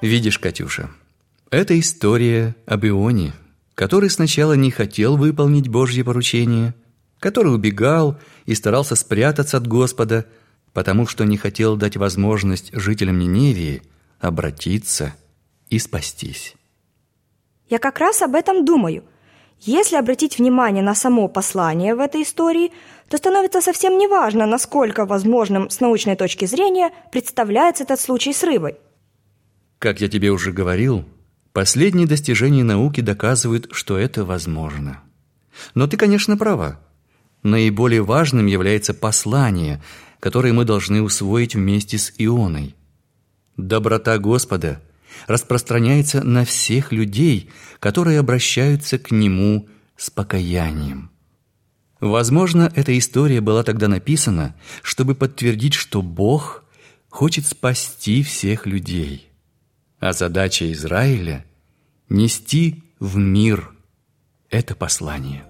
Видишь, Катюша, это история об Ионе, который сначала не хотел выполнить Божье поручение, который убегал и старался спрятаться от Господа, потому что не хотел дать возможность жителям Ниневии обратиться и спастись. Я как раз об этом думаю. Если обратить внимание на само послание в этой истории, то становится совсем неважно, насколько возможным с научной точки зрения представляется этот случай с рыбой. Как я тебе уже говорил, последние достижения науки доказывают, что это возможно. Но ты, конечно, права. Наиболее важным является послание, которое мы должны усвоить вместе с Ионой. Доброта Господа распространяется на всех людей, которые обращаются к Нему с покаянием. Возможно, эта история была тогда написана, чтобы подтвердить, что Бог хочет спасти всех людей. А задача Израиля – нести в мир это послание.